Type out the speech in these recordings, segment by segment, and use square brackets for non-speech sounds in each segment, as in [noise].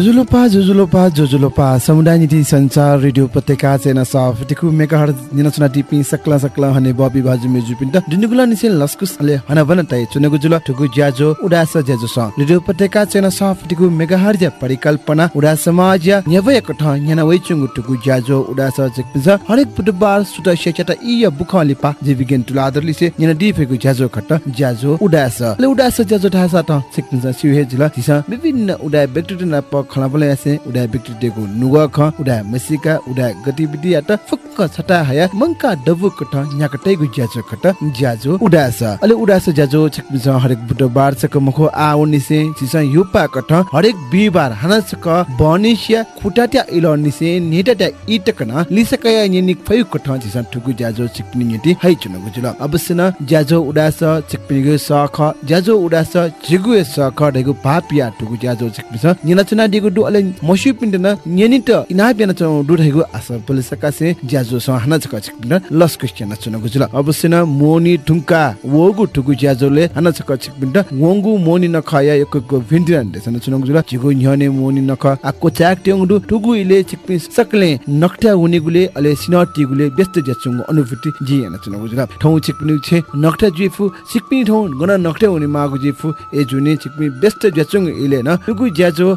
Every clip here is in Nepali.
जुजुलोपा जुजुलोपा जुजुलोपा समुदाय नीति संचार रेडियो उपत्यका चेना सफ टिकु मेगाहर निनचना टिपि सकला सकला हने बबी बाजु मेजु पिन्ट दिनुगुला निसे लस्कुस अले हना बन तै चुनेगु जुल ठुगु ज्याजो उडास ज्याजो स। रेडियो उपत्यका चेना सफ टिकु मेगाहर ज्या परिकल्पना उडा समाज या न्यवय कठ न्याना वैचुंगु ठुगु ज्याजो उडास जिकपिस हरेक बुधबार सुत शेचटा इ बुख लिपा जे बिगेन तुलादर लिसे न्याना दिफेगु ज्याजो खट ज्याजो उडास। ले उडास ज्याजो ढासा त सिकपिस सिउ जिल दिसा विभिन्न उडा व्यक्तित्व न प खलाबले यासे उडा व्यक्तित्वको नुगा ख उडा मसिका उडा गतिविधि यात फुक्क छटा हया मंका डबु कठ न्याकटै गु ज्याजो खट ज्याजो उडास अले उडास ज्याजो छिकपिस हरेक बुधबार सक मखो आ उनिसे सिसा युपा कठ हरेक बिबार हानसक बनिसिया खुटाट्या इल निसे नेटाट्या इटकना लिसकया निनिक फयु कठ सिसा ठुगु ज्याजो छिकपिनि निति हाइ चुन गुजुल अवश्य न ज्याजो उडास छिकपिनि सख ज्याजो उडास जिगु सख ढेगु पापिया ठुगु ज्याजो छिकपिस दिगु डु अले मसु पिन्डन नियनित इना चौ डु ढेगु आस पुलिस सकासे ज्याजो स हाना चक छिकपिन लस क्वेश्चन चुन गुजुल अवश्य न मोनी ठुंका वगु ठुगु ज्याजोले हाना चक छिकपिन वंगु मोनी न खया एकको भिन्दिन देसन चुन गुजुल जिगु न्यने मोनी न ख आको चाक टेंग डु ठुगु इले छिकपिन सकले नक्टा हुनेगुले अले सिनटिगुले व्यस्त ज्याचुङ अनुभूति जिएन चुन गुजुल ठौ छिकपिन छे नक्टा जिफु छिकपिन ठौ गन नक्टा हुने मागु जिफु ए जुने छिकपिन व्यस्त ज्याचुङ इले न ठुगु ज्याजो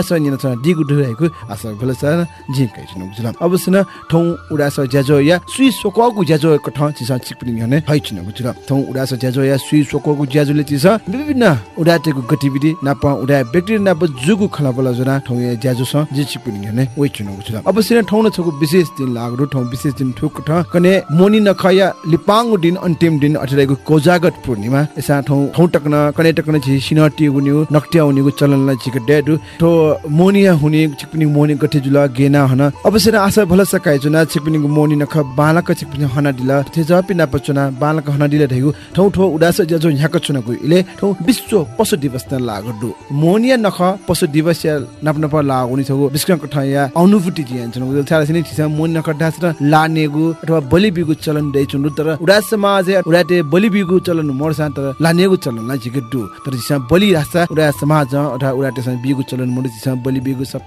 उडास निन छ दिगु ढुएको आशा भल छ जि कै चुन गुजुल अवश्य न ठौ उडास ज्याजो या सुई सोकगु ज्याजो एक ठ चिसा छिकपिन हने है चुन गुजुल ठौ उडास ज्याजो या सुई सोकगु ज्याजोले चिसा विभिन्न उडाटेको गतिविधि नाप उडा व्यक्ति नाप जुगु खला बला जना ठौ या ज्याजो छ जि छिकपिन हने ओइ चुन गुजुल अवश्य न ठौ न छगु विशेष दिन लाग्दो ठौ विशेष दिन ठुक ठ कने मोनी न खया लिपाङ दिन अन्तिम दिन अठरेको कोजागत पूर्णिमा। एसा ठौ ठौ टक्न कने टक्न छि सिनटी गुन्यु नक्ट्या हुनेको चलनलाई छिक डेडु ठो मोनिया हुने छिकपिनि मोनी गठे जुल गेना हन। अवश्य आशा भल सकाइ जुना छिकपिनि मोनी नख बालक छिकपिनि हना दिला। थे जपि ना पचुना बालक हना दिला ढेगु ठौ ठौ उडास जजो चुना गु इले। ठौ विश्व पशु दिवस न लागडु मोनिया नख पशु दिवस या नाप नप लागुनि छगु विश्व कठ या अनुभूति जियान छनु गुल छाला सिनि छिसा मोनी नख डास र लानेगु अथवा बलि बिगु चलन दे चुनु तर उडास समाज या उडाटे बलि बिगु चलन मर्सा तर लानेगु चलन ला जिगडु तर छिसा बलि रास्ता उडा समाज अथवा सँग बिगु चलन मुडु छिसा बलि बिगु सा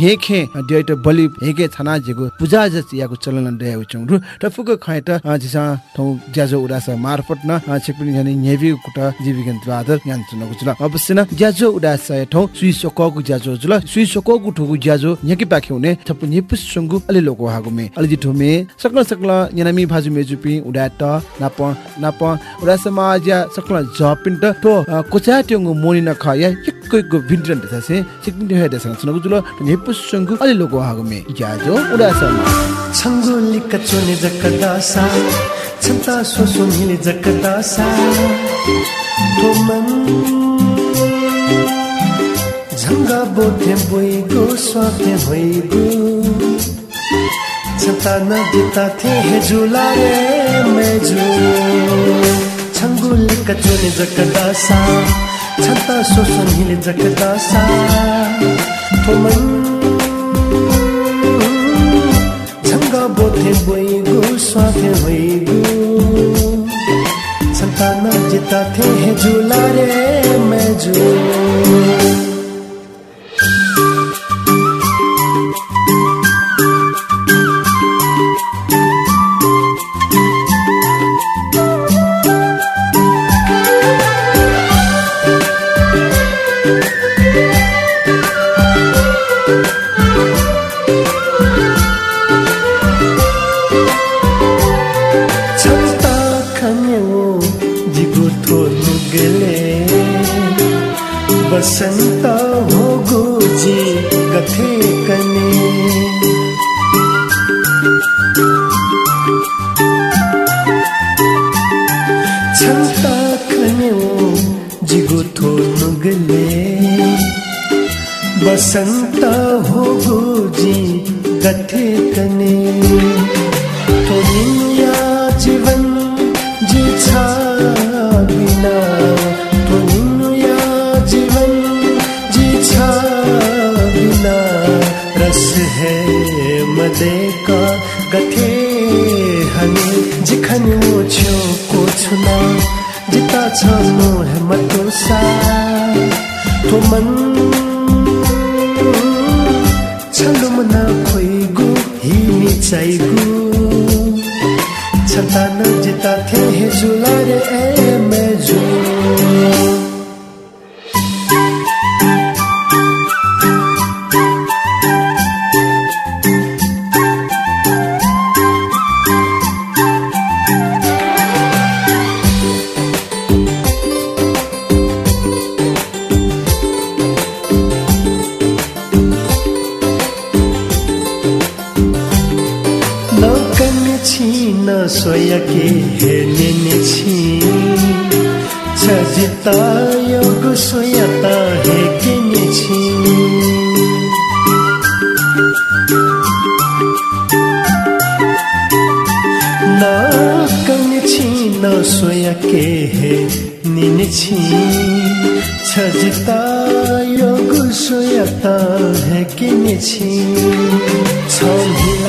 हेखे डेट बलि हेके छना जिगु पूजा जस यागु चलन दे चुनु त फुक खाइ त छिसा ठौ ज्याजो उडास मार्फत न छिकपिनि जनि नेभि कुट जीविकन द्वादर यान चुनको जुल अवश्य न ज्याजो उडास ठौ सुई सोकगु ज्याजो जुल सुई सोकगु ठुगु ज्याजो न्याकि पाखे हुने थपु निपु सुंगु अले लोको हागु मे। अले जिठो मे सकल सकल यनामी भाजु मेजुपि उडा त नाप नाप उडा समाज सकल जपिन त तो कोचा ट्यंगु मोनि न खाया यक्को यक्को भिन्टन दसे सिकपिन हे दसन सुनको जुल निपु सुंगु अले लोको हागु मे ज्याजो उडा समाज छङ्गोली कचोने जकदासा छन्ता सोसोनिले जकदासा थोमन झङ्गा बोथे बोइगो स्वाथे होइगो छन्ता नदिता थे हेजुला रे मेजु छङ्गोली कचोने जकदासा छन्ता सोसोनिले जकदासा थोमन झङ्गा बोथे बोइगो स्वाथे होइगो। सन्तान जिता थे हेजुला रे मेजु। बसंत गथे हने जिखन वो छो को छुना जिता छ मोह मतो सा तो मन छलुमना खोइगु हिमी चाइगु। छता न जिता थे न सोयके हे निने छि छजिता योग सोयता हेर्ने छि छहिला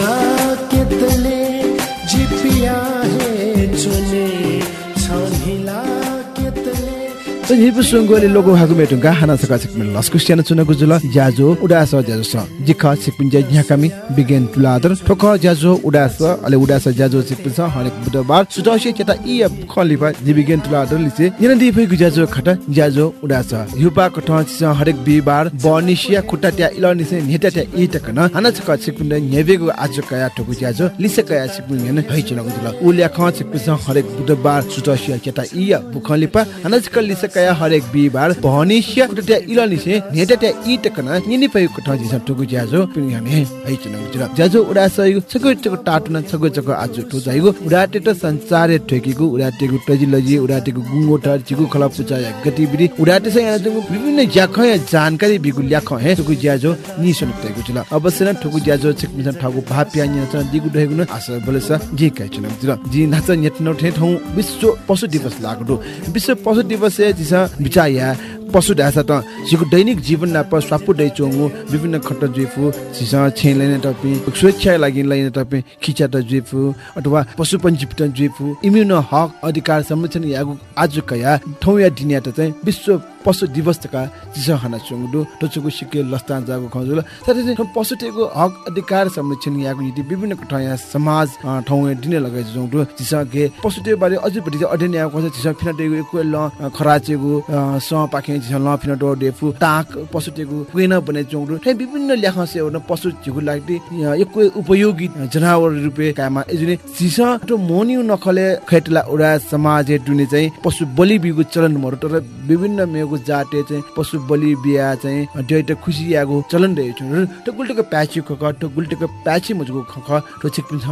Metu ga hana saka sikmin lasku siana chuna gujula jajo udasa jajo sa jikha sikmin ja nyakami begin tuladar thokha jajo udasa ale udasa jajo sikmin sa hanek budabar sudashi cheta iya khalifa ji begin tuladar lise yana di phai gujajo khata jajo udasa yupa kotha sa harek bibar bonisia खुट्टा त्या इलनि से नेता त्या इ टकन हना छक सिकुन नेबेगु आज कया ठोकु ज्याजो लिसे कया सिकुन ने है चन गुदल उल्या ख सिकुन हरेक बुधबार सुतसिया केता इया बुखलिपा हना छक लिसे कया हरेक बिबार भनिसिया खुट्टा त्या इलनि से नेता त्या इ टकन निनि पय कठा जिस ठोकु ज्याजो पिन ने है चन गुदल ज्याजो उडा सयु छक छक टाटुन छक छक आज ठो जाइगु उडाटे त संसारे ठोकीगु उडाटेगु टजिलजी उडाटेगु गुंगोटा चिगु खला पुचा गतिविधि। उडाटे से यहाँ जंगु विभिन्न ज्याखया जानकारी बिगु ल्याख हे ठुकु ज्याजो नि सुन तैगु जुल अवश्य न ठुकु ज्याजो छिक मिसन ठागु भाप्या नि छ दिगु दहेगु न आस बलेस जे काय छ जुल जी नाच नेट न ठे विश्व पशु दिवस लागु विश्व पशु दिवस से बिचाया पशु ढासा त सिकु दैनिक जीवन नाप स्वापु दै चोंगु विभिन्न खट्ट जुइफु सिस छे लैन टपि सुरक्षा लागि लैन टपि खिचा त जुइफु अथवा पशु पञ्जीवित जुइफु इम्युन हक अधिकार संरक्षण यागु आज कया ठौ या दिनिया त चाहिँ विश्व पशु दिवस तका जिस हाना चोंगु टचुगु सिके लस्तान जागु खजुल साथै चाहिँ पशु टेगु हक अधिकार संरक्षण यागु यदि विभिन्न कठा या समाज ठौ दिने लगाइ जोंगु जिस के पशु टे बारे अझै बढी अध्ययन यागु कस जिस फिना टेगु एक ल खराचेगु स पाखे जिस ल फिना डो डेफु ताक पशु टेगु कुइन बने जोंगु थै विभिन्न ल्याख से न पशु जिगु लागि एक उपयोगी जनावर रुपे कामा एजुने जिस तो मोनिउ नखले खैटला उडा समाज दुने चाहिँ पशु बलि बिगु चलन मरु तर विभिन्न मेगु जाते चाहिँ पशु बलि बिहा चाहिँ ड्याइट खुसी यागु चलन दे छु त गुल्टको प्याची खक त गुल्टको प्याची मजगु खक त छिक पिन छ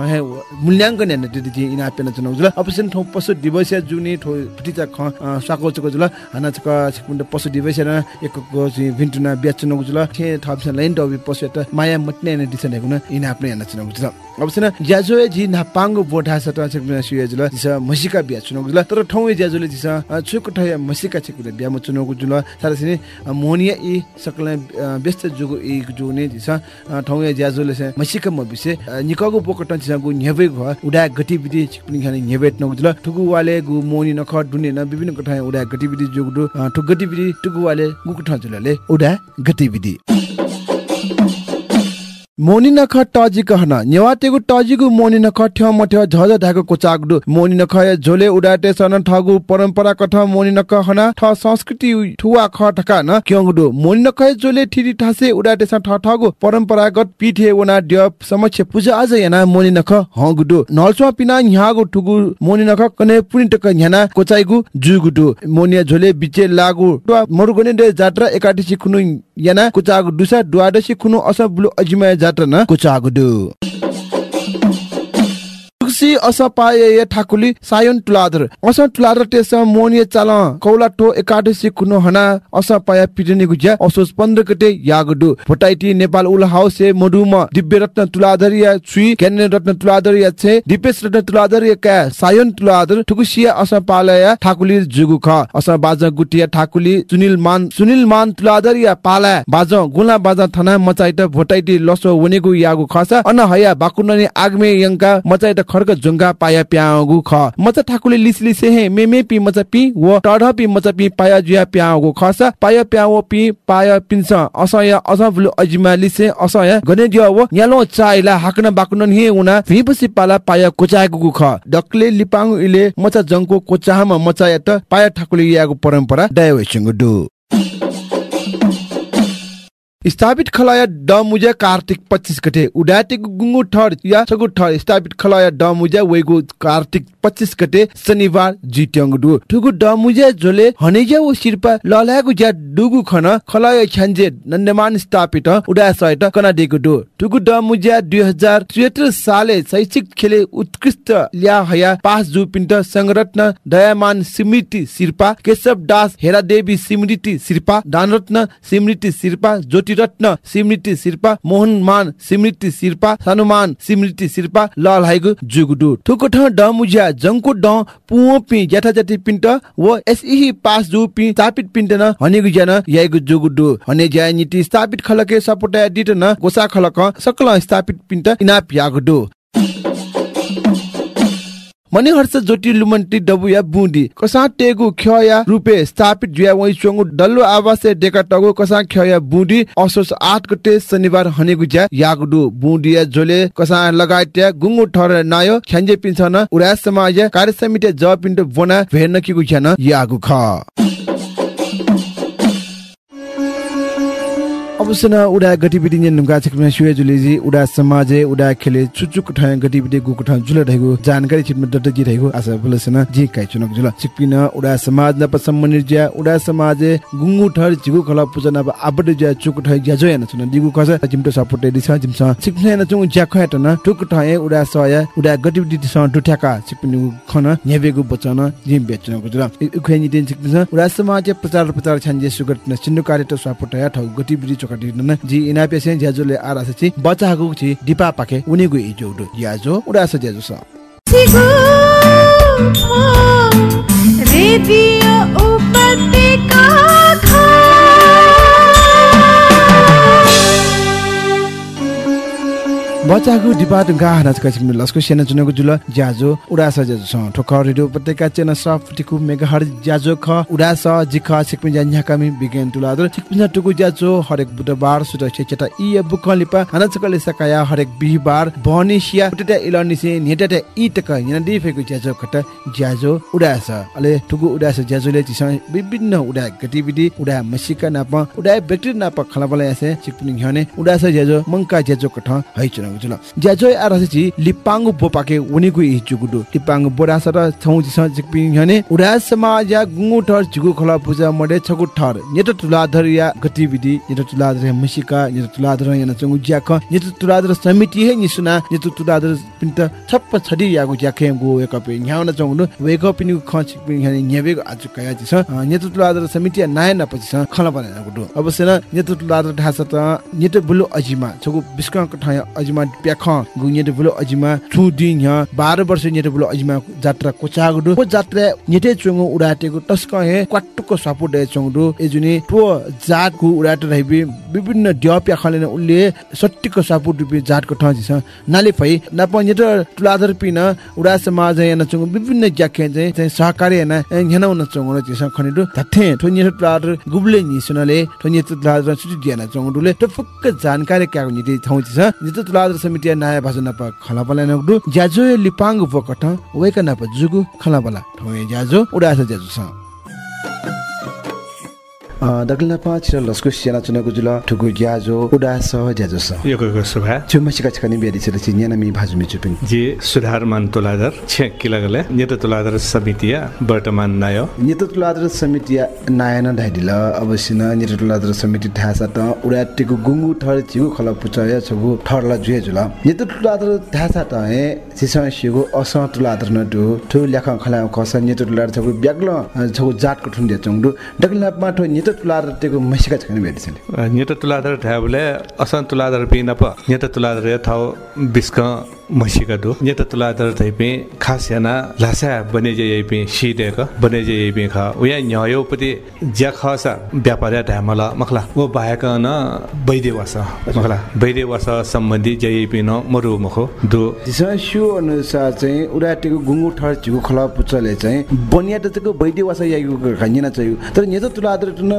मूल्याङ्कन हेर्न दिदि दि इना पेन चन उजला अपिसन ठौ पशु दिवस जुनि ठौ फटिचा ख साको जुल हाना चक छिक पिन पशु दिवस न एकको भिन्टुना बेचन उजला थे थपसन लाइन डबि पशु माया मट्ने न दिसन हेगुन इना पेन हेर्न चन उजला अवश्य ज्याजो जी नापाङ्गो बोठा छ त छिक पिन सुय जुल जिस मसिका बिहा चुन उजला तर ठौ ज्याजोले जिस छुक ठय मसिका छिक बिहा म चुनको जुल सारसिने मोनिया इ सकल व्यस्त जुगु इ जुने जिस ठौ ज्याजोले मसिका म बिसे निकगु पोकट जिस गु न्यबे घ उडा गतिविधि छिकपिनि खाने न्यबेट न जुल ठुगु वाले गु मोनि नख दुने न विभिन्न कठा उडा गतिविधि जुगु ठुक गतिविधि ठुगु वाले गु कठा जुलले उडा गतिविधि। मोनी नख टजी कहन नेवातेगु टजीगु मोनी नख ठ्य मठ्य झझ ढाको कोचागडु। मोनी नख झोले उडाटे सन ठगु परम्परा कथ मोनी नख हना ठ संस्कृति ठुवा ख ठका न क्यङडु मोनी नख झोले ठिरी ठासे उडाटे सन ठ ठगु परम्परागत पिठे वना ड्य समक्ष पूजा आज याना मोनी नख हगुडु। नलसवा पिना न्यागु ठुगु मोनी नख कने पुनि टक न्याना कोचाइगु जुगुडु। मोनिया झोले बिचे लागु मरुगने दे जात्रा एकादशी खुनु याना कुचागु। दुसा द्वादशी खुनु अस बुलु अजिमा जात्रा न कुचागु दु तुक्सी अस पाए ये ठाकुली सायन तुलादर अस तुलादर तेस मोनिए चाल। कौला टो एकादशी कुनो हना। अस पाया पिटने गुज्या। असोस 15 गते यागडु। भटाइटी नेपाल उल हाउसे मडुम दिव्य रत्न तुलादर या छुई। केने रत्न तुलादर या छे। दिपेश रत्न तुलादर या का? सायन तुलादर ठुकुसिया अस पालया ठाकुली जुगु ख अस बाज गुटिया ठाकुली सुनिल मान। सुनिल मान तुलादर या पाला। बाज गुला बाज थना मचाइट भटाइटी लसो वनेगु यागु खसा। अन हया बाकुनने आगमे यंका मचाइट खर्क जुंगा पाया प्यागु ख। मचा ठाकुले लिस लिसे हे मे मे पि मचा पि व टढ पि मचा पि पाया जुया प्यागु खसा पाया प्याओ पि पाया पिन्स। असय अस बुलु अजिमा लिसे असय गने दिया व। न्यालो चाइला हाकन बाकुन हे उना भिपसि पाला पाया कोचागु ख। डक्ले लिपाङ इले मचा जंको कोचाहमा मचा यत पाया ठाकुले यागु परम्परा दयवेसिङ दु स्थापित खलाया ड मुजा कार्तिक 25 गते उडाटेको गुङ्गु ठर या छगु ठर स्थापित खलाया ड मुजा वेगु कार्तिक 25 गते शनिबार जिट्याङ दु ठुगु ड मुजा जोले हनेजा व शिरपा ललागु ज्या डुगु खन खलाया छ्यान्जे नन्दमान स्थापित उडा सहित कना दिगु दु ठुगु ड मुजा 2073 साले शैक्षिक खेले उत्कृष्ट ल्या हया पास जु पिन्ट संगरत्न दयामान स्मृति शिरपा केशव दास हेरा देवी स्मृति शिरपा दानरत्न स्मृति शिरपा ज्योति रत्न स्मृति शिरपा मोहन मान स्मृति शिरपा सानुमान स्मृति शिरपा लल हाइगु जुगुडु ठुको ठ डमुज्या जंको ड पुओ पि ज्याठा ज्याठी पिन्ट व एसइही पास जु पि स्थापित पिन्ट न हनेगु ज्यान याइगु जुगुडु हने ज्या नीति स्थापित खलके सपोटा दिट न गोसा खलक सकल स्थापित पिन्ट इनाप यागुडु मनी हर्ष जोटी लुमन्टी डबुया बुंदी कसा टेगु खया रुपे स्थापित जुया वइ चोंगु डल्लो आवासे डेका टगु कसा खया बुंदी असोस 8 गते शनिबार हनेगु ज्या यागुडु बुंदिया जोले कसा लगाइत्या गुंगु ठर नायो ख्यान्जे पिन्छन उरा समाज कार्य समिति ज पिन्ट बोना किगु ज्यान यागु ख। अवश्य न उडा गतिविधि ने छिकमा सुए जुलेजी उडा समाजे उडा खेले चुचुक ठाय गतिविधि गुकु ठाय रहेको जानकारी छिटमा दट जी रहेको आशा बुलसन जी काइ चुनक जुल। छिकपिन उडा समाज न पसम्मनि ज्या उडा समाजे गुंगु ठर जिगु खला पूजा न आबड ज्या चुक ठाय ज्या जोय न छन। दिगु खस जिमटो सपोर्ट दिस जिमस। छिकने न चुङ ज्या खयाट न टुक ठाय उडा सय उडा गतिविधि स दुठ्याका छिकपिन खन न्याबेगु बचन जिम बेचनको जुल। उखेनि दिन छिकपिन उडा समाज प्रचार प्रचार छन्जे सुगत न सिन्नु कार्य त सपोर्ट या ठौ गतिविधि चोकटी न जी इनापे से ज्याजोले आरासे छि बच्चाको छि डिपा पाके उनीगु इजोडो याजो उडास ज्याजो स सिगु रेडियो उपत्यका बच्चाको डिपा गा कसिम लस्को सेना जुनको जुल ज्याजो उडास ज्याजो स ठोक रेडियो उपत्यका चेना सफ टिकु मेगाहर ज्याजो ख उडास जिख सिकपिन ज्या कामी बिगेन तुलादर सिकपिन टुकु ज्याजो हरेक बुधबार सुत चेटा इ बुक लिपा हनाच कले सकाया हरेक बिहिबार बनिसिया उटेटा इलनिसे नेटेटा इ टक यना दिफेको ज्याजो खट ज्याजो उडास अले टुकु उडास ज्याजोले चिस विभिन्न उडा गतिविधि उडा मसिका नाप उडा व्यक्ति नाप खलाबला यासे सिकपिन घने उडास ज्याजो मंका ज्याजो कठ है चुन जुल ज्याजो आरसी लिपांगु बोपाके उनीगु इ जुगुडु। लिपांगु बोरा सर छौ जिस जिकपिन घने उडा समाज या गुंगु ठर जुगु खला पूजा मडे छगु ठर। नेट तुलाधर या गतिविधि नेट तुलाधर मसिका नेट तुलाधर याना चंगु ज्याख नेट तुलाधर समिति हे निसुना नेट तुलाधर पिन्त छप्प छडी यागु ज्याखे गु एकपे न्याउन चंगु वेक पिनु ख चिकपिन घने न्याबेगु आजु कया जिस नेट तुलाधर समिति नाय न पछि खला बने गुडु अवश्य न नेट तुलाधर ढासा त नेट बुलु अजिमा छगु बिस्का कठाय अजिमा प्याख गुन्ये बुलो अजिमा छु य 12 वर्ष नेटे बुलो अजिमा जात्रा कोचागुडु। को जात्रा नेटे चुंगु उडाटेको टस्क हे क्वाटुको सपोर्ट दे चंगडु। एजुनी टो जातको उडाटे रहिबि विभिन्न ड्य प्याखले उले सट्टिको सपोर्ट रुपि जातको ठ जिस। नाले फै नप नेटे तुलाधर पिन उडा समाज या न चंगु विभिन्न ज्याखे चाहिँ सहकारी न हेना उन चंगु न जिस खनिदु तथे ठो नेटे तुलाधर गुबले निसनले ठो नेटे तुलाधर सुटि दिएन चंगुडुले त फुक्क जानकारी क्यागु निते ठाउँ जिस। नेटे तुलाधर समिति नयाँ भाषा नप खलापला नगदु ज्याजो लिपाङ उपकठ वेका नप जुगु खलापला ठाउँ ज्याजो उडास ज्याजो स दगलना पाँच र लस्कु सियाना चुनको जुल ठुगु ज्याजो उडास ज्याजो स। योगको सुभा चुम्मा सिका छिका नि बेरि छ छि न्याना मी भाजु मिचु पिन जी सुधारमान तुलाधर छे किलागले नेत तुलाधर समितिया वर्तमान नायो। नित तुलादर समिति नायन ढाइदिल अवश्य न नित तुलादर समिति ढासा त उडाटेको गुंगु ठर छिगु खल पुचय छगु ठरला जुए जुल। नित तुलादर ढासा त हे सिसा सिगु अस तुलादर न दु ठु ल्याख खला खस नित तुलादर छगु ब्याग्ल छगु जातको ठुन दे चंगु डगला माठो नित तुलादर तेको मसिका छकन बेरि छले नेत तुलाधर ठ्याबले असन तुलाधर पिन प नेत तुलाधर थाउ बिस्क मसिका दु। नेत तुलाधर थैपे खास याना लासा बने जे यपे सिदेक बने जे यपे ख। उया न्यायो पति ज्या खसा व्यापार ढामला मखला वो बाहेक न वैद्य वास। मखला वैद्य वास सम्बन्धी जे यपे न मरु मखो। दु। दिशा सु अनुसार चाहिँ उडाटेको गुंगु ठर छिगु खला पुचले चाहिँ बनिया त चाहिँ वैद्य वासा यागु खनिना चाहिँ तर नित तुलादर न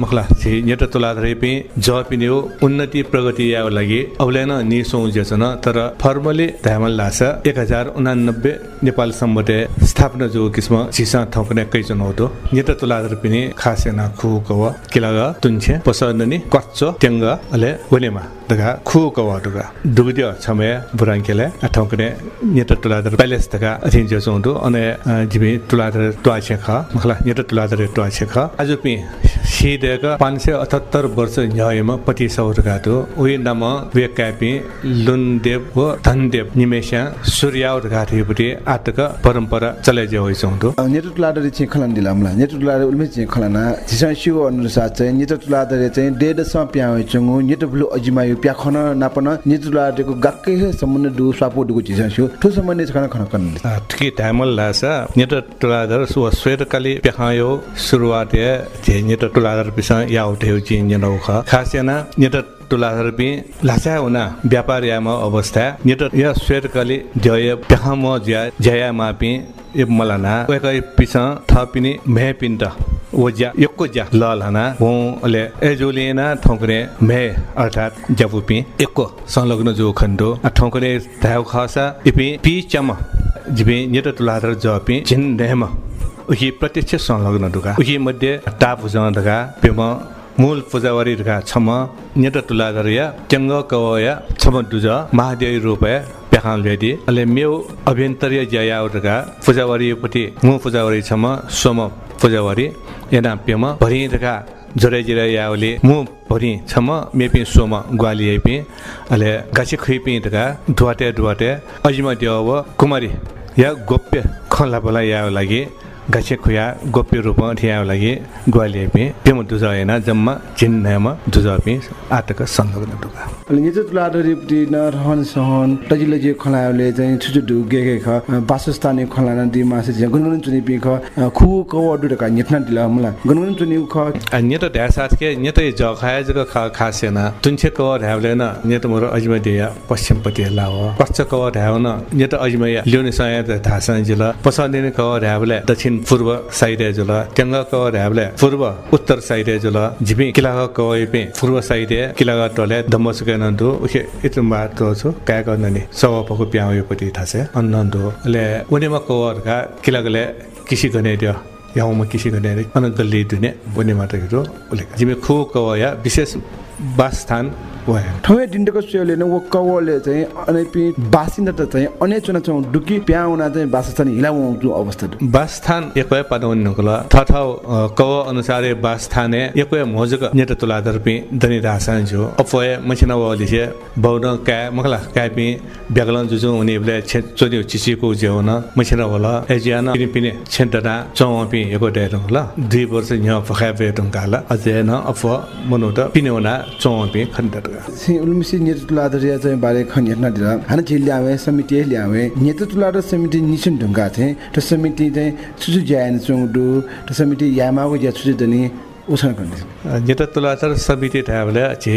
मखला छि नेत तुलादर पे जपिन्यो उन्नति प्रगति याको लागि औलेन निसौ जसन तर फर्मली धामल लास। 1089 नेपाल सम्बते स्थापना जो किस्म चिसा थपने कै चनौतो नेत तुलादर पिने खासेना खु कव। किलाग तुन्छे पसन्दनी कच्च ट्याङ्ग अले वलेमा। दगा खु कव दगा। दुगदियो छमे बुराङ्केले अठौकने नेत तुलादर प्यालेस दगा अथिन जो चौदो अने जिबे तुलादर ट्वाछे ख। मखला नेत तुलादर ट्वाछे ख। आज पि सिदेक 578 वर्ष न्यायमा पति सौरगा तो उही नाम वेकापि लुनदेव व धनदेव निमेषा सूर्यावर घाटीपट्टि आटक परम्परा चले जे होइ चौदो नेत्र तुलादर चाहिँ खलन दिलामला नेत्र तुलादर उल्मे चाहिँ खलना। दिशा सु अनुसार चाहिँ नेत्र तुलादर चाहिँ स प्या होइ चंगु नेत्र ब्लु अजिमायो प्या खन नापन। नेत्र तुलादरको गक्कै सम्बन्ध दु स्वापो दुको दिशा सु ठु सम्बन्ध खन खन कन ठिकै टाइमल लासा। नेत तुलाधर सु स्वेतकाली पेखायो सुरुवात ये जे नेत तुलाधर पिसा या उठे उचि नेनौ ख खास याना नेत तुलाधर पि लासा उना व्यापार यामा अवस्था नेत या स्वेतकाली जय पेखाम ज्या जया मापि ए मलाना वेकै पिसा थपिने मे पिन्ट वज्या यक्को ज्या ललहना वो अले एजुलिना ठोकरे मे अर्थात जबुपि एकको संलग्न जो खण्डो ठोकरे धाउ खासा इपि पि चम जिबे नेत तुलाधर जपि जिन नेम उही प्रत्यक्ष संलग्न दुगा उही मध्ये जन दगा पेम मूल पूजावारी दगा छम नेत तुलाधर या कवया छम दुज महादेव रूपया प्याखाल भेदी अले मेउ अभ्यन्तरीय जया दगा पूजावारी पति मु पूजावारी छम सोम पूजावारी एना पेम भरि दगा जोरे जिरे यावले मु भरि छम मेपि सोम ग्वाली एपि अले गाछि खैपि दगा दुवाटे दुवाटे अजिमा देव कुमारी या गोप्य खला बला याव लागि गाछि खुया गोप्य रूपमा ठियाव लागि ग्वाली एपि पेम दुजाएना जम्मा चिन्हमा दुजापि आटक संलग्न दुगा। अनि नेत्र तुलादर रिप्ति न रहन सहन टजिले जे खलाले चाहिँ छुचु दु गे गे ख वासस्थान खलाना दि मासे जे गुनगुन चुनि पि ख खु कव दुडका नेतना दिला मला गुनगुन चुनि ख। अन्य त ढ्यासाथ के अन्य त ज खाए जग खा खासेना तुन्छे कवर ढ्यावले न अन्य त मोर अजमा दिया पश्चिमपट्टि लाव पश्च कवर ढ्याव न अन्य त अजमा ल्योने सय त धासा जिल पसन्दिने कवर ढ्यावले दक्षिण पूर्व साइडे जुल कवर ढ्यावले पूर्व उत्तर साइडे जुल झिपि किला कवै पे पूर्व साइडे किला टले दम्बसुके नन्दु उखे इतम बात छु काय गर्न नि सव पको प्याउ यो पति थासे अन्नन्दु ले उनेमा कवर का किला गले किसी गने दियो याउमा किसी गने वे ठमे डिन्डको सोले न वो कवले चाहिँ अनि पि बासिन्दा त चाहिँ अने चुना चौ डुकी प्याउना चाहिँ बासस्थान हिलाउ जो अवस्था बासस्थान एकवे पदवन नुकला थथाउ कव अनुसारे बासस्थाने एकवे मोजक नेट तुलाधर पि दनि रासन जो अफवे मछिना वली छे बौन का मखला का पि ब्यागलन जुजु उनी बले छे चोदि चिसिको जेउन मछिना होला एजियाना पिनि पिनि छेन्टना चौ पि एको डेरङ ल दुई वर्ष न्ह फखा बेटङ काला न अफ मनु त पिनेउना चौ पि खण्डट सि उलमिसि नेत तुलादरिया चाहिँ बारे खन हेर्न दिला हान झिल ल्यावे समिति ल्यावे नेत तुलादर समिति निसन ढुङ्गा थिए त समिति चाहिँ सुजु ज्यान चौडु त समिति यामाको ज्या सुजु दनि उसन कन्दिस नेता तुलाधर समिति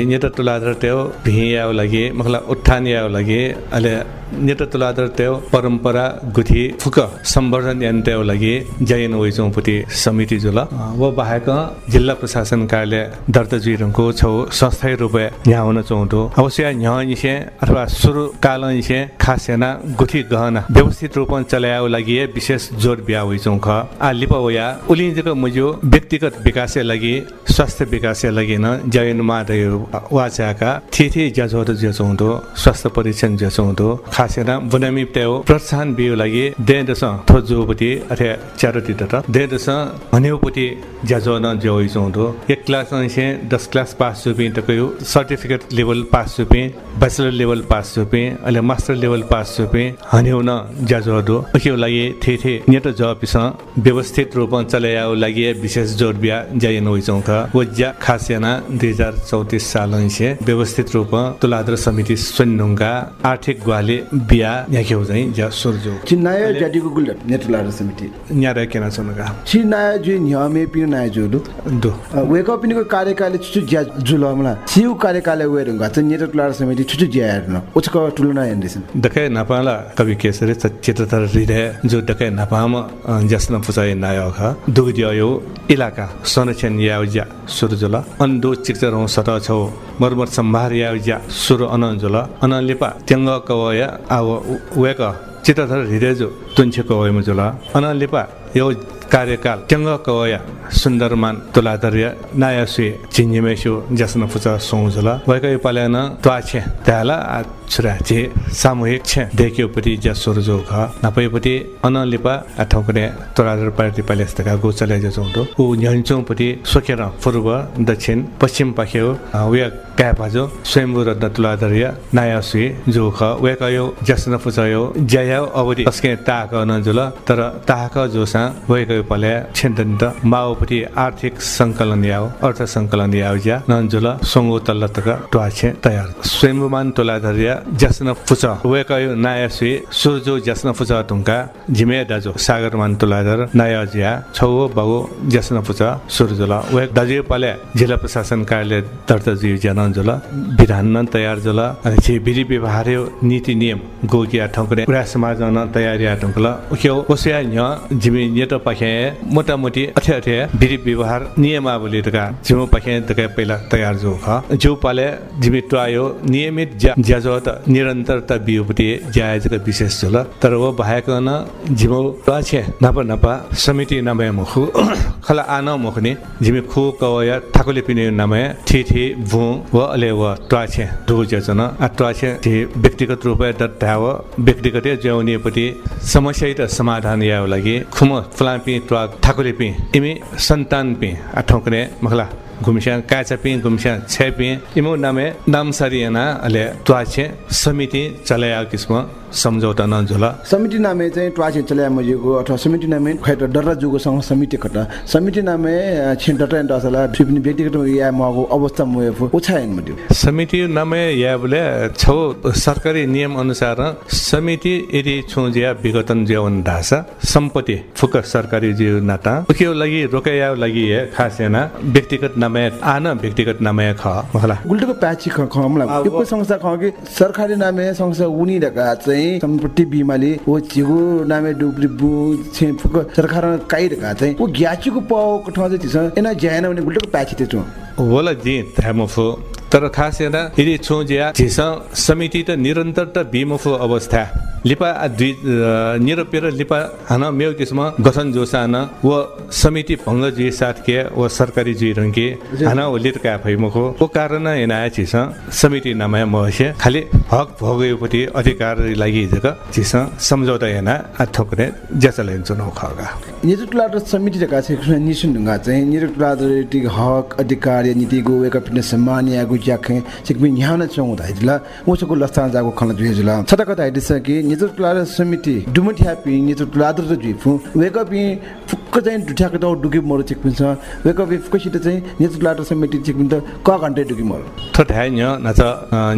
नेता तुलाधर त्यो भियाव लागि मखला उत्थान याव लागि अहिले नेता तुलाधर त्यो परम्परा सम्वर्धन यन्त्याव लागि जयन वैचौपति समिति जुल व बाहेक जिल्ला प्रशासन कार्यालय दर्ता जुइरङको छौ संस्थायी रूपे यहाँ हुन चौटो अवश्य अथवा सुरु काल निसे खास गुठी गहना व्यवस्थित रूपमा लागि विशेष जोड बिहा व्यक्तिगत विकास लागि स्वास्थ्य विकास लागि न जयनमा वाचाका थिथि ज्याझोट ज्याचौँदो स्वास्थ्य परीक्षण ज्याचौँदो खासेना बुनामी त्यो प्रोत्साहन बिउ लागि देदस थोजुपति अथे च्यारिटी त देदस हनेउपति ज्याझो न ज्याउ चौँदो एक क्लास से दस क्लास पास जुपि तकयो सर्टिफिकेट लेभल पास जुपि ब्याचलर लेभल पास जुपि अहिले मास्टर लेभल पास जुपि हनेउ न ज्याझो दो के लागि थे थे नेट जपिस व्यवस्थित रूपमा चलायाउ लागि विशेष जोड बिहा जय नोइ चौका वज्या खासेना दुई हजार चौतिस साल से व्यवस्थित रूपमा तुलाधर समिति सुन्नुङका आर्थिक ग्वाले बिहा याखेउ चाहिँ ज्या सुरजो। चिन्नाय ज्याटिको गुल्ड नेत तुलादर समिति। न्यारा केना सुनुगा चिन्नाय जु न्यामे पिन नाय जुलु। दो। वेक अप निको कार्यकाल छुचु ज्या जुलमला सिउ कार्यकाल वेर गा चाहिँ नेत तुलादर समिति छुचु ज्या हेर्न उचको तुलना हेर्दैछन् दकै नपाला कवि केसरी चित्रतर हृदय जो दकै नपाम जसन फुसाइ नायक दुगदियो इलाका संरक्षण याउज्या सुरजुल। अन्दो चिक्चर हौ सत छौ मरमर सम्भार याउज्या सुर अनजुल अनलिपा त्यङ्ग कवय आव वेक चित्रधर हृदय जो तुन्छे कवय मुजुल। अनलिपा यो कार्यकाल। त्यङ्ग कवया सुन्दरमान तुलाधर्य नाया सुए चिन्जिमेसु जसन फुचा सौजुल। वैकै पाल्यान त्वाछे त्याला अठाउकने तुलाधर पार्टी पालेस्तका गोचले जो चौँदो उ न्यन्चौपट्टि सोकेर पूर्व दक्षिण पश्चिम पाख्यो उया क्या भाजो स्वयम्भू रत्न तुलाधर्य तर ताक जोसा आर्थिक सङ्कलन याव अर्थ सङ्कलन याव ज्या सोङ्गो ट्वाछे तयार। स्वयम्भूमान तुलाधर्य वेकयो नाया सुए सुरजो जसन फुच तुङ्का झिमे दाजो सागरमान तुलाधर नाया ज्या छौ बाबु जसन फुच सुरजुल। वे दाजु पाले जिल्ला प्रशासन कार्यालय दर्ता जिउ ज्यान जुल विधान न तयार जुल अनि छि विधि व्यवहार नीति नियम गोकिया ठौकरे। पुरा समाज न तयारी आटंकल उक्यो ओसिया न्य जिमि नेट पखे मोटामोटी अथे अथे विधि व्यवहार नियमावली तका जिमो पखे तका पहिला तयार जो ख। जो पाले जिमि ट्वायो नियमित ज्याजो निरन्तरता बिउपति ज्याजका विशेष जुल तर वो बाहेक न जिमो ट्वाछे नपा नपा समिति नमय मुखु। [coughs] खला आन मुखने जिमि खु कवया ठाकुले पिने नमय थि थि भु व अले व ट्वाछे दुगु जन आ ट्वाछे थि व्यक्तिगत रूपमा दत्ताव व्यक्तिगत ज्याउनेपट्टि समस्या त समाधान याव लागि। खुम फलापि ट्वा ठाकुले पि इमि सन्तान पि। आ ठौकने मखला। घुमस्या काचा पि घुमस्या छे पि इमो नामे नाम सरियाना अले ट्वाछे समिति चलाया किस्म सम्झौता नझुल समिति नामे चाहिँ ट्वाचे चल्या मजिको अथवा समिति नामे खैट डर जुगो सँग समिति खट समिति नामे छिन डर एन्ड असला फिप्नि व्यक्तिगत या मगो अवस्था मुएफु उछायन मदियो समिति नामे या बोले छौ सरकारी नियम अनुसार समिति यदि छु ज्या विगतन ज्यावन ढासा सम्पत्ति फुक सरकारी जिउ नाता। उक्यो लागि रोकया लागि खास याना व्यक्तिगत नामे आन व्यक्तिगत नामे ख मखला गुल्टको प्याची ख खमला यो संस्था ख कि सरकारी नामे संस्था उनी रका चाहिँ सम्पत्ति बिमाले ओ चिगु नामे डुब्री बु छे फुक सरकार काइ रका चाहिँ। ओ ग्याचीको पाउको ठाउँ चाहिँ तिस एना ज्याएन भने गुल्टको प्याची ते छु वोला जी थ्यामोफो। तर खास हेर्दा यदि छु ज्या झिस समिति त निरन्तर त बिमुफो अवस्था। लिपा दुई निरपेर लिपा हाना मेउ किसम गठन जोसान व समिति भङ्ग जुई साथ के व सरकारी जुई रङ्के हाना व का फैमुखो वो कारण एना चिस समिति नामया महसे खालि हक भोगयोपट्टि अधिकार लागि जग चिस सम्झौता एना थोक्ने चुनाउ खगा। निजुटला र समिति का छ निसुन ढुङ्गा चाहिँ निजुटला टी हक अधिकार या नीतिको वेक पिन सम्मान गु ज्याखे सिकमि न्यान चौ धाइला ओसको लस्ता जाको खन जुइजुला छटा कता हाइदिस कि निजुटला र समिति डुमति ह्यापी निजुटला र जुइफु वेक पि फुक्क चाहिँ त डुकी मरो चिक पिन्छ वेक पि फुक्क सित चाहिँ र समिति चिक पिन्छ क घन्टे डुकी मरो थोठाय न्य नच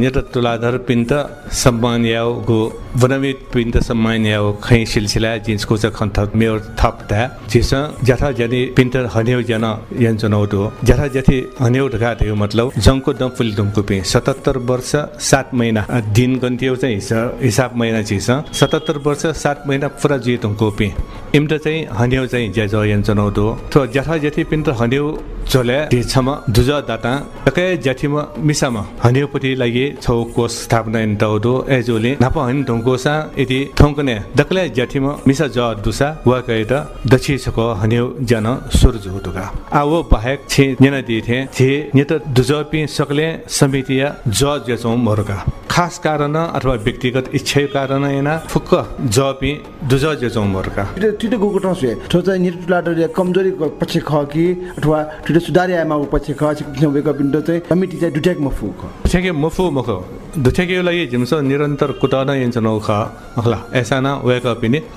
न्यत तुलाधर पिन्त सम्मान याउ गु वनमित पिन्त सम्मान याउ खै सिलसिला जिन्सको च खन्थ मेयर थप ता जिस जथा जनि पिन्त हन्यौ जन यन चुनौतो जथा जति हन्यौ ढका थियो मतलब जङको दम दुमको पे 77 वर्ष 7 महिना। दिन गन्थ्यौ चाहिँ हिसा- हिसाब महिना चिस 77 वर्ष 7 महिना पुरा जिए पे इम्ट चाहिँ हन्यौ चाहिँ ज्याज यन चुनौतो तो जथा जति पिन्त हन्यौ चले छम दुज दाता तकै जथिम मिसाम। हन्यौपट्टि लागि छौ कोष स्थापना इन्टाउदो एजोले नाप हन ढुङ्कोसा यदि ठौकने दक्ले जथिम मिसा ज दुसा वा गएर दक्षि छको हन्यौ जन सुरज हुतुका आ वो बाहेक छे नेना दिथे छे नेत दुजपि सकले समितिया ज जचौ मरका खास कारण अथवा व्यक्तिगत इच्छा कारण एना फुक्क जपि दुज जचौ ठाउँ सुए ठो चाहिँ निरुटला र कमजोरी पछि ख कि अथवा ठिटो सुधारी आएमा पछि ख सिक्ने वेक पिन्ड चाहिँ समिति चाहिँ दुट्याक मफु ख। दुठेके मुफु मुख। दुठेके लागि जिमसो निरन्तर कुटाउन यन्छ नौख अखला ऐसा न वेक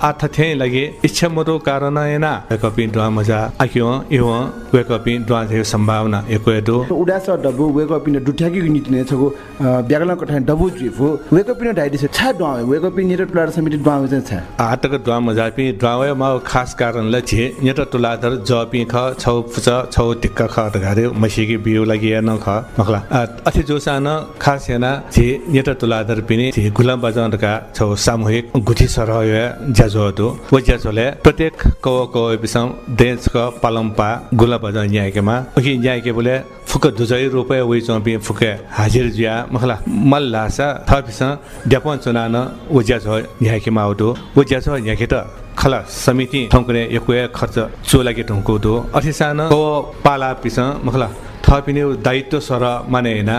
आथ थे लागि इच्छा मरो कारण एना वेक पिन दुआ मजा आक्यो इव वेक पिन दुआ थे सम्भावना एको एदो उडास डबु वेक पिन दुट्याकी नीति ने छको व्याकरण कठा डबु जुइफु वेक पिन डाइडिस छ डवा वेक पिन निरुटला र समिति डवा चाहिँ छ। आटक दुआ मजा पि दुआ म खास कारण ल छे नेट तुलाधर ज पि ख छौ फुच छौ टिक्क ख त गारे मसिकी बिउ लागि न ख मखला। अथि जोसान खास हेना छे नेट तुलाधर पिने छे गुलाम बजानका छौ सामूहिक गुठी सरह ज्याजो दो व ज्याजोले प्रत्येक कव कव बिसम देश क पालम्पा गुला बजान न्यायकेमा ओकि न्यायके बोले फुक दुजै रुपये चौपि फुके हाजिर ज्या मखला मल लासा थपिस ड्यापन चुनान उज्या छ न्यायकेमा आउदो उज्या छ न्याके त खला समिति ठौकने एकुए खर्च चोलाके ठौको दो को पाला पिस मखला थपिने दायित्व सर माने हैन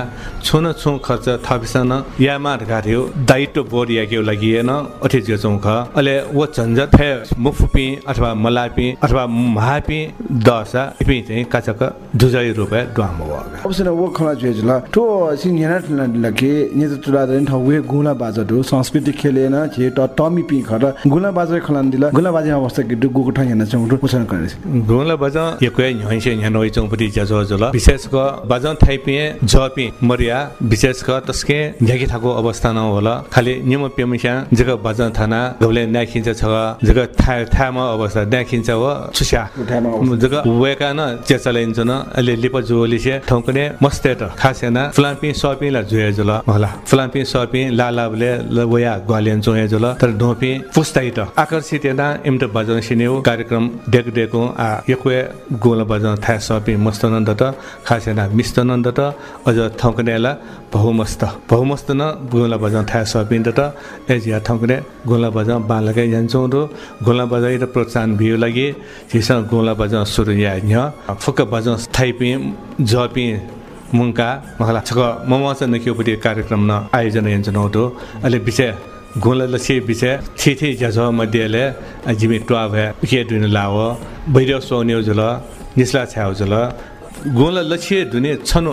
छुन छु खर्च थपिसन यामा ढगाथ्यो दायित्व बोर्ड याके लागि न अठि जेचौ ख। अले वो झन्झट फे मुफुपि अथवा मलापि अथवा महापि दसा इपि चाहिँ काचक दुजै रुपे द्वाम वगा अवश्य वो खला जुइजुला ठो सिन हेना लगे निजु तुला दन ठ वे गुला बाजा दो संस्कृति खेलेन छे त टमी पि खर गुला बाजा खलान दिला गुला बाजा अवस्था कि दु गुको ठाउँ हेर्न चाहिँ ठो पोषण गर्ने गोला बजा यकुए न्हैसे न्हनोइ चौपटी ज्याजो जुल विशेष ग बजा थाइपे जपि मरिया विशेष ग तस्के झ्याकी थाको अवस्था न होला खाली निम पेमिसा जग बजा थाना गबले नाखिन्छ छ जग था थामा अवस्था नाखिन्छ व छुस्या। उठामा जग वेका न चेचलेन्छ न अहिले लिप जोलिसे ठौकने मस्ते त खासेना। फ्लाम्पी सपी ला जुए जुल होला फ्लाम्पी सपी लालाबले वया ग्वालियन जोए जुल तर ढोपी पुस्ताइ त। आकर्षित एना इमट बजन सिनेउ कार्यक्रम डेक डेको आ यकुए गोल बजन था सपी मस्तनन्द त। खासेना। मिस्तनन्द त अझ ठौकनेला बहुमस्त। बहुमस्त न गोला बजन था सपी त। एजिया ठौकने गोला बजन बालकै जान्छौँ र गोला बजाइ र प्रोत्साहन भिउ लागि हिसा गोला बजन सुरु या न्य फुक बजन थाइपि जपि मुङ्का मखला छक। ममस नकियोपट्टि कार्यक्रम न आयोजना यन्छ नौतो अहिले विषय गोला लसी विषय। छि छि जज मध्येले जिमि टुवा भए के दुन लाव? बैरव सोन्यौ जुल निस्ला छ्याउ जुल गोला लक्ष्य दुने छनो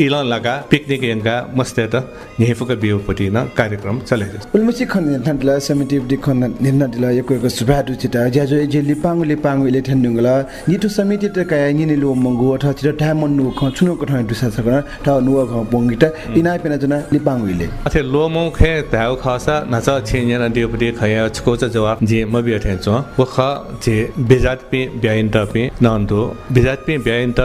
इला लगा पिकनिक यंगा मस्ते त नेफुक बिउपट्टि न कार्यक्रम चलेको छ उल्मुसी खन दिला समिति दि खन निर्णय दिला यको यको सुभादु चिता ज्याजो जे लिपाङ लिपाङ इले ठेन्डुङला निटु समिति त काय निने लो मंगु अथ चिता टाइम नु ख छुनु क ठाउँ दुसा सकना ठ नुवा ख पोंगिता इना पेना जना लिपाङ इले। अथे लोमौ खे धाउ खसा नच छिन्यन दिउपट्टि खया छको च जवाब जे म बिया ठेन छ वो ख जे बेजात पे ब्याइन पे नन्दो बेजात पे ब्याइन त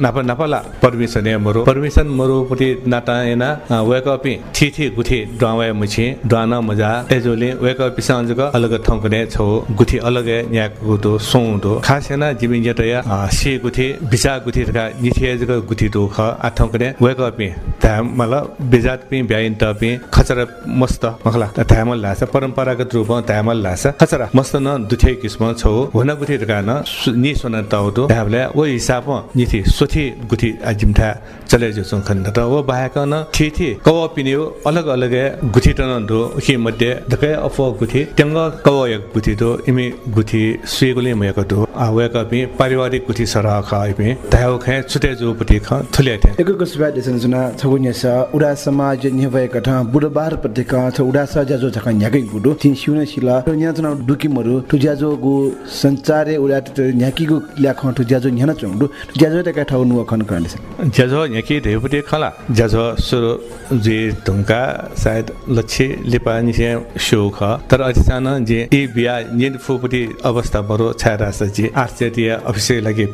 नाप नापला। परमिसन या मरो। परमिसन मरो पटी नाटा एना वेक अप छि छि गुठी ड्वावे मुछि ड्वाना मजा एजोले वेक अप संजक अलग ठौकने छौ। गुठी अलग न्याक गुदो सोंदो खासेना जिमिन जतया सी गुठी बिसा गुठी का निथे जक गुठी दो ख आ ठौकने वेक अप धा धामला बेजात पि ब्याइन त पि खचरा मस्त मखला। धामल लासा परम्परागत रूपमा धामल लासा खचरा मस्त न दुथे किस्म छौ। हुन गुथि रकान नि सोना ताउदो धाबले ओ हिसाब निथि सोथि गुथि आजिमथा चले जो छु खन्द त। ओ बाहेक न थि थि कव पिनियो अलग अलग गुथि टन दो। कि मध्ये दकै अफ गुथि त्यंग कव एक गुथि दो। इमि गुथि सुइगुले मयक दो। आवेक पि पारिवारिक गुथि सरह ख इमि धाउ खे छुटे जो पुति ख थुले थे। एकको सुबा देसन जुना छगुन्या स उडा समाज न्यभय कथा बुधबार पत्रिका छ उडा स जाजो झका न्याकै गुडु थिन सिउन सिला तो न्या तना दुकी मरु तु जाजो गु संचारे उडा त न्याकी गु ल्याख तु जाजो न्याना चंगु तु जाजो त का ठाउ नु खन करले जजो यकी धेपुटी खला जजो सुरु जे तुमका सायद लच्छी लिपा निसे शो ख तर अतिसान जे इ बिया निन फुपुटी अवस्था बरो छारा सजी आश्चर्य अफिसे लागि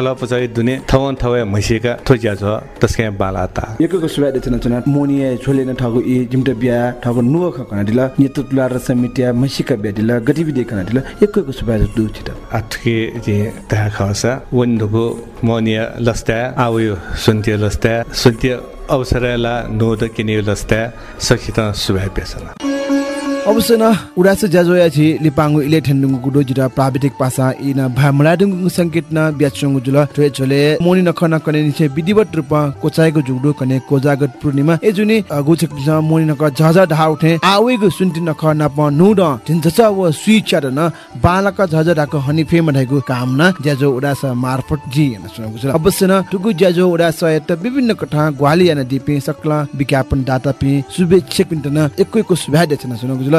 खला पचाइ दुने थवन थवे मसिका थो जजो तस्के बालाता। एकको सुबा देसन जुना मोनिए छोले न ठगु इ जिमटे बिया ठगु नु ख कना दिला नेतृत्व तुलार समितिया मसिका बिया दिला गतिविधि कना दिला एकको सुबा दु छिटा atke je ta khasa wondugo monia lasta awu suntia lasta suntia अवसरला नोद किने लस्ता सखिता सुभाइ पेसला। अवश्य न उडास ज्याजोया छि लिपाङ्गु इले ठेन्डुङु गुडो जिरा प्राविधिक पासा इन भामलाडुङु संकेत न ब्याचुङु जुल ट्रे छोले मोनि नख न कने निचे विधिवत रूप कोचाइको जुगडो कने कोजागत पूर्णिमा ए जुनि गुछक पिस मोनि नख झझ ढा उठे आवेगु सुन्ति नख नप नुड तिन जचा व स्विच न बालक झझ ढाको हनी फेम ढाइको काम न ज्याजो उडास मार्फत जी न सुनको जुल। अवश्य न टुगु ज्याजो उडास त विभिन्न कथा ग्वाली याना दिपे सकला विज्ञापन डाटा पि शुभेच्छा पिन्टन एको एको सुभा देछन सुनको जुल।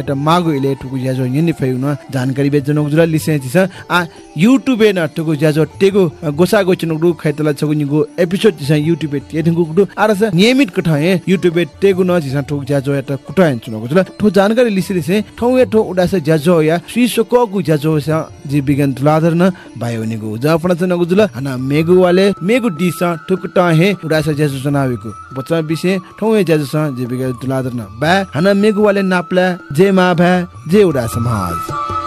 ठाइट मागो इले टुकु ज्याजो यनि फैउन जानकारी बेजनो जुल लिसे छिस आ युट्युब न टुकु ज्याजो टेगो गोसा गो चनु रु खैतला छगु निगु एपिसोड छिस युट्युब ते थिंगु गुडु आरस नियमित कथा हे युट्युब टेगु न छिस टुकु ज्याजो एटा कुटा हेन्छु जुल। ठो जानकारी लिसे लिसे ठौ ए ठो उडास ज्याजो या स्विसको गु ज्याजो स जी बिगन तुलाधर न बायो निगु। जापना छ नगु जुल हना मेगु वाले मेगु दिस ठुकटा हे उडास ज्याजो सनावेको बच्चा बिसे ठौ ए ज्याजो स जी बिगन तुलाधर न। बा हना मेगु वाले नाप्ला जे मा भा जे उडा समाज।